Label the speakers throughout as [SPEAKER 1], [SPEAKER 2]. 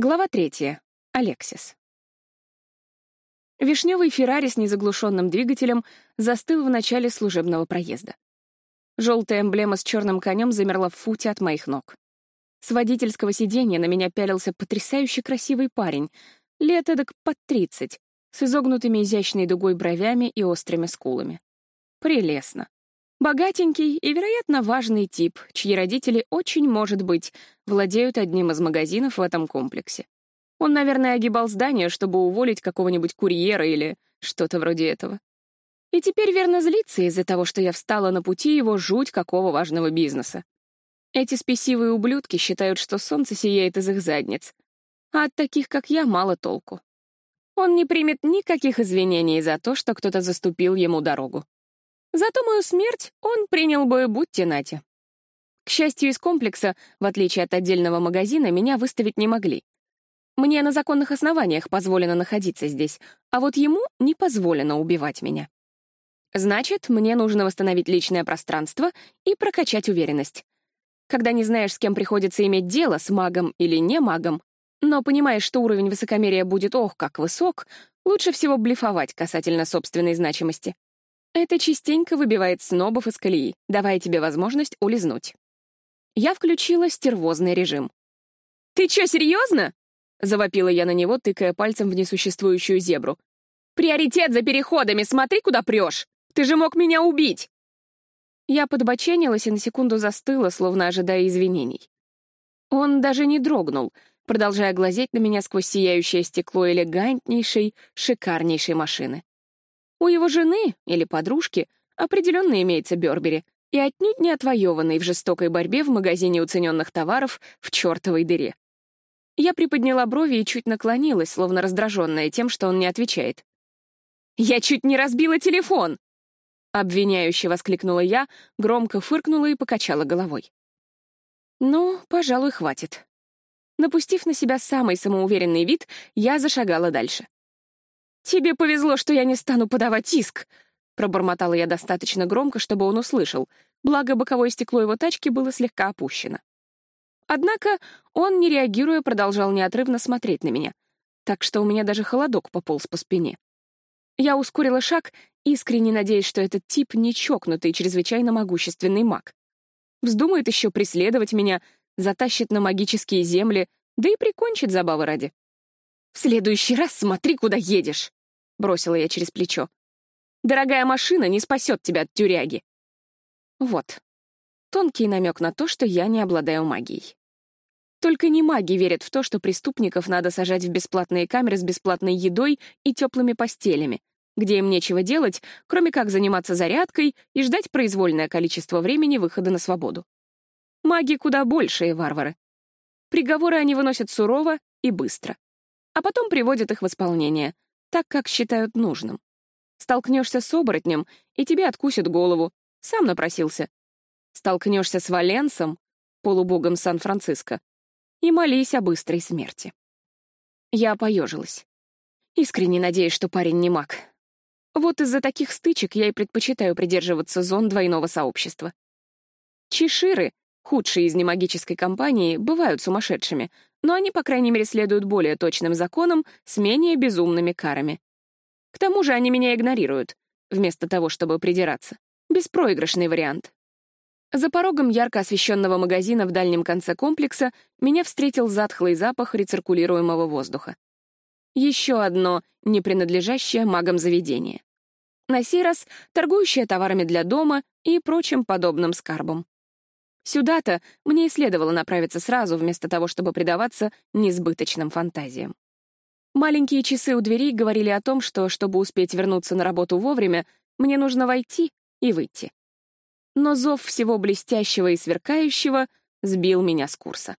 [SPEAKER 1] Глава третья. Алексис. Вишневый Феррари с незаглушенным двигателем застыл в начале служебного проезда. Желтая эмблема с черным конем замерла в футе от моих ног. С водительского сиденья на меня пялился потрясающе красивый парень, лет эдак под тридцать, с изогнутыми изящной дугой бровями и острыми скулами. Прелестно. Богатенький и, вероятно, важный тип, чьи родители, очень, может быть, владеют одним из магазинов в этом комплексе. Он, наверное, огибал здание, чтобы уволить какого-нибудь курьера или что-то вроде этого. И теперь верно злится из-за того, что я встала на пути его жуть какого важного бизнеса. Эти спесивые ублюдки считают, что солнце сияет из их задниц, а от таких, как я, мало толку. Он не примет никаких извинений за то, что кто-то заступил ему дорогу. Зато мою смерть он принял бы будьте нате. К счастью, из комплекса, в отличие от отдельного магазина, меня выставить не могли. Мне на законных основаниях позволено находиться здесь, а вот ему не позволено убивать меня. Значит, мне нужно восстановить личное пространство и прокачать уверенность. Когда не знаешь, с кем приходится иметь дело, с магом или не магом, но понимаешь, что уровень высокомерия будет ох как высок, лучше всего блефовать касательно собственной значимости. Это частенько выбивает снобов из колеи, давая тебе возможность улизнуть. Я включила стервозный режим. «Ты чё, серьезно? завопила я на него, тыкая пальцем в несуществующую зебру. «Приоритет за переходами, смотри, куда прешь! Ты же мог меня убить!» Я подбоченилась и на секунду застыла, словно ожидая извинений. Он даже не дрогнул, продолжая глазеть на меня сквозь сияющее стекло элегантнейшей, шикарнейшей машины. У его жены или подружки определенно имеется Бёрбери, и отнюдь не отвоеванный в жестокой борьбе в магазине уцененных товаров в чертовой дыре. Я приподняла брови и чуть наклонилась, словно раздраженная тем, что он не отвечает. «Я чуть не разбила телефон!» Обвиняюще воскликнула я, громко фыркнула и покачала головой. «Ну, пожалуй, хватит». Напустив на себя самый самоуверенный вид, я зашагала дальше. «Тебе повезло, что я не стану подавать иск!» Пробормотала я достаточно громко, чтобы он услышал, благо боковое стекло его тачки было слегка опущено. Однако он, не реагируя, продолжал неотрывно смотреть на меня, так что у меня даже холодок пополз по спине. Я ускорила шаг, искренне надеясь, что этот тип не чокнутый, чрезвычайно могущественный маг. Вздумает еще преследовать меня, затащит на магические земли, да и прикончит забавы ради. «В следующий раз смотри, куда едешь!» — бросила я через плечо. «Дорогая машина не спасет тебя от тюряги». Вот. Тонкий намек на то, что я не обладаю магией. Только не маги верят в то, что преступников надо сажать в бесплатные камеры с бесплатной едой и теплыми постелями, где им нечего делать, кроме как заниматься зарядкой и ждать произвольное количество времени выхода на свободу. Маги куда большие варвары. Приговоры они выносят сурово и быстро, а потом приводят их в исполнение — так, как считают нужным. Столкнешься с оборотнем, и тебе откусят голову. Сам напросился. Столкнешься с Валенсом, полубогом Сан-Франциско, и молись о быстрой смерти. Я поежилась. Искренне надеюсь, что парень не маг. Вот из-за таких стычек я и предпочитаю придерживаться зон двойного сообщества. Чеширы, худшие из немагической компании, бывают сумасшедшими, но они, по крайней мере, следуют более точным законам с менее безумными карами. К тому же они меня игнорируют, вместо того, чтобы придираться. Беспроигрышный вариант. За порогом ярко освещенного магазина в дальнем конце комплекса меня встретил затхлый запах рециркулируемого воздуха. Еще одно не принадлежащее магам заведение. На сей раз торгующее товарами для дома и прочим подобным скарбом. Сюда-то мне и следовало направиться сразу, вместо того, чтобы предаваться несбыточным фантазиям. Маленькие часы у двери говорили о том, что, чтобы успеть вернуться на работу вовремя, мне нужно войти и выйти. Но зов всего блестящего и сверкающего сбил меня с курса.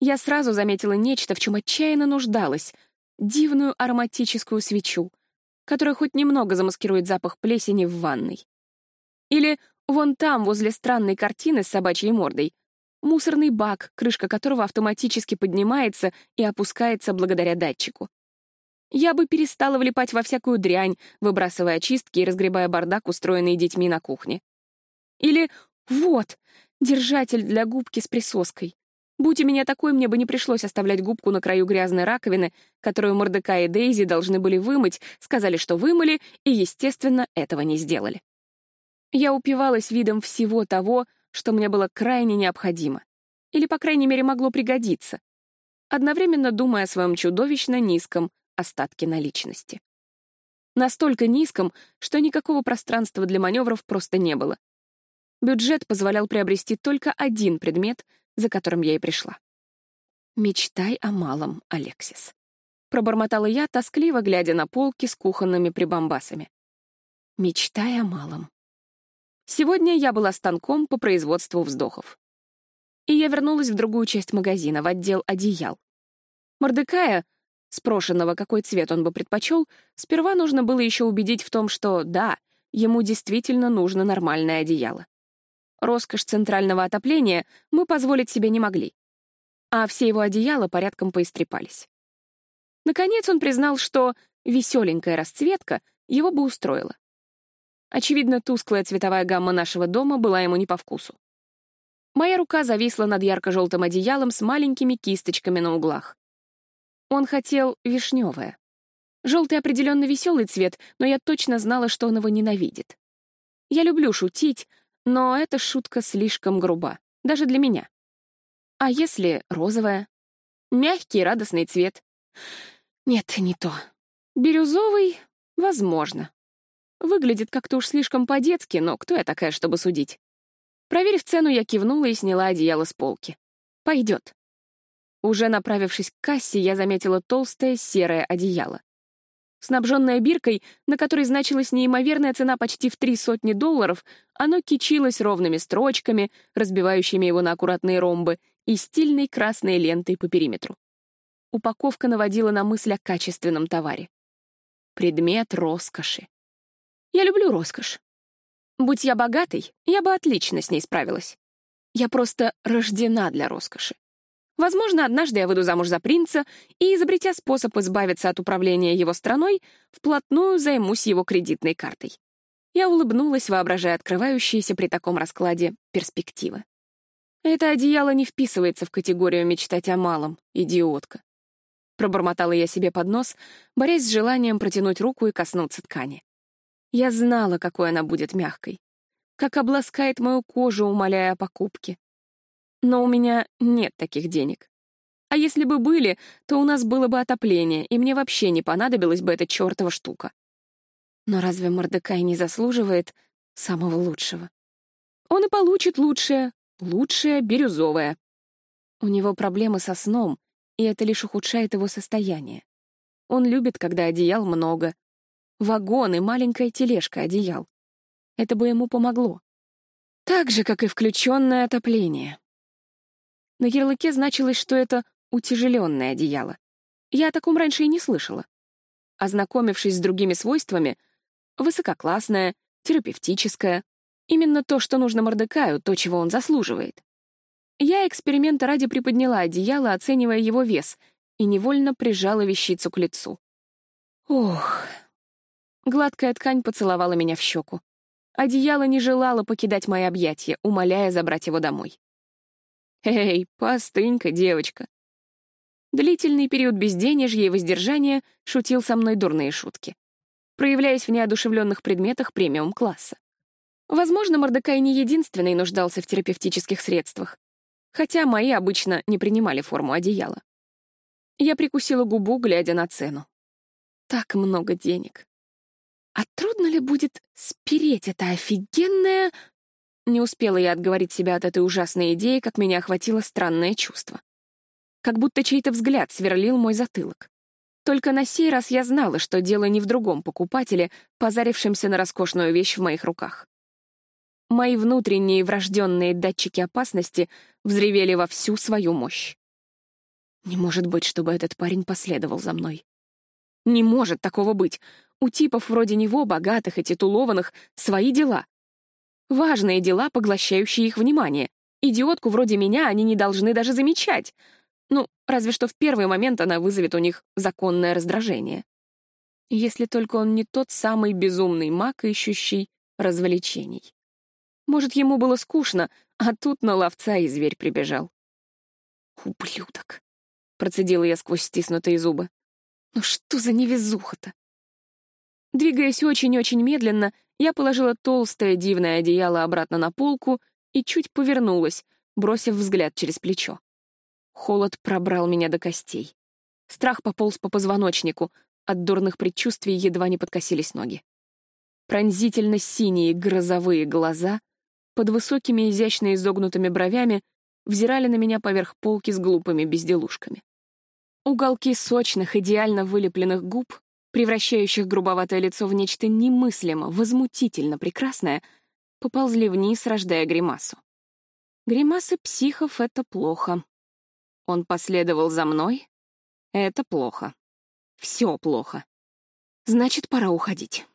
[SPEAKER 1] Я сразу заметила нечто, в чем отчаянно нуждалась — дивную ароматическую свечу, которая хоть немного замаскирует запах плесени в ванной. Или Вон там, возле странной картины с собачьей мордой, мусорный бак, крышка которого автоматически поднимается и опускается благодаря датчику. Я бы перестала влипать во всякую дрянь, выбрасывая очистки и разгребая бардак, устроенный детьми на кухне. Или вот, держатель для губки с присоской. Будь у меня такой, мне бы не пришлось оставлять губку на краю грязной раковины, которую Мордекай и Дейзи должны были вымыть, сказали, что вымыли, и, естественно, этого не сделали. Я упивалась видом всего того, что мне было крайне необходимо. Или, по крайней мере, могло пригодиться. Одновременно думая о своем чудовищно низком остатке наличности. Настолько низком, что никакого пространства для маневров просто не было. Бюджет позволял приобрести только один предмет, за которым я и пришла. «Мечтай о малом, Алексис», — пробормотала я, тоскливо глядя на полки с кухонными прибамбасами. «Мечтай о малом». Сегодня я была станком по производству вздохов. И я вернулась в другую часть магазина, в отдел одеял. Мордекая, спрошенного, какой цвет он бы предпочел, сперва нужно было еще убедить в том, что да, ему действительно нужно нормальное одеяло. Роскошь центрального отопления мы позволить себе не могли. А все его одеяла порядком поистрепались. Наконец он признал, что веселенькая расцветка его бы устроила. Очевидно, тусклая цветовая гамма нашего дома была ему не по вкусу. Моя рука зависла над ярко-желтым одеялом с маленькими кисточками на углах. Он хотел вишневое. Желтый определенно веселый цвет, но я точно знала, что он его ненавидит. Я люблю шутить, но эта шутка слишком груба, даже для меня. А если розовая? Мягкий, радостный цвет. Нет, не то. Бирюзовый? Возможно. Выглядит как-то уж слишком по-детски, но кто я такая, чтобы судить? Проверив цену, я кивнула и сняла одеяло с полки. Пойдет. Уже направившись к кассе, я заметила толстое серое одеяло. Снабженное биркой, на которой значилась неимоверная цена почти в три сотни долларов, оно кичилось ровными строчками, разбивающими его на аккуратные ромбы, и стильной красной лентой по периметру. Упаковка наводила на мысль о качественном товаре. Предмет роскоши. Я люблю роскошь. Будь я богатой, я бы отлично с ней справилась. Я просто рождена для роскоши. Возможно, однажды я выйду замуж за принца и, изобретя способ избавиться от управления его страной, вплотную займусь его кредитной картой. Я улыбнулась, воображая открывающиеся при таком раскладе перспективы. Это одеяло не вписывается в категорию «мечтать о малом», идиотка. Пробормотала я себе под нос, борясь с желанием протянуть руку и коснуться ткани. Я знала, какой она будет мягкой, как обласкает мою кожу, умоляя о покупке. Но у меня нет таких денег. А если бы были, то у нас было бы отопление, и мне вообще не понадобилась бы эта чертова штука. Но разве Мордекай не заслуживает самого лучшего? Он и получит лучшее, лучшее бирюзовое. У него проблемы со сном, и это лишь ухудшает его состояние. Он любит, когда одеял много. Вагон и маленькая тележка одеял. Это бы ему помогло. Так же, как и включенное отопление. На ярлыке значилось, что это утяжеленное одеяло. Я о таком раньше и не слышала. Ознакомившись с другими свойствами, высококлассное, терапевтическое, именно то, что нужно Мордекаю, то, чего он заслуживает. Я эксперимента ради приподняла одеяло, оценивая его вес, и невольно прижала вещицу к лицу. Ох. Гладкая ткань поцеловала меня в щеку. Одеяло не желало покидать мои объятия, умоляя забрать его домой. «Эй, постынь-ка, девочка!» Длительный период безденежья и воздержания шутил со мной дурные шутки, проявляясь в неодушевленных предметах премиум-класса. Возможно, Мордекай не единственный нуждался в терапевтических средствах, хотя мои обычно не принимали форму одеяла. Я прикусила губу, глядя на цену. Так много денег. А трудно ли будет спереть это офигенное не успела я отговорить себя от этой ужасной идеи, как меня охватило странное чувство. Как будто чей-то взгляд сверлил мой затылок. Только на сей раз я знала, что дело не в другом покупателе, позарившемся на роскошную вещь в моих руках. Мои внутренние врожденные датчики опасности взревели во всю свою мощь. Не может быть, чтобы этот парень последовал за мной. Не может такого быть. У типов вроде него, богатых и титулованных, свои дела. Важные дела, поглощающие их внимание. Идиотку вроде меня они не должны даже замечать. Ну, разве что в первый момент она вызовет у них законное раздражение. Если только он не тот самый безумный маг, ищущий развлечений. Может, ему было скучно, а тут на ловца и зверь прибежал. «Ублюдок!» — процедила я сквозь стиснутые зубы. «Ну что за невезуха-то?» Двигаясь очень-очень медленно, я положила толстое дивное одеяло обратно на полку и чуть повернулась, бросив взгляд через плечо. Холод пробрал меня до костей. Страх пополз по позвоночнику, от дурных предчувствий едва не подкосились ноги. Пронзительно синие грозовые глаза под высокими изящно изогнутыми бровями взирали на меня поверх полки с глупыми безделушками. Уголки сочных, идеально вылепленных губ, превращающих грубоватое лицо в нечто немыслимо, возмутительно прекрасное, поползли вниз, рождая гримасу. Гримасы психов — это плохо. Он последовал за мной — это плохо. Все плохо. Значит, пора уходить.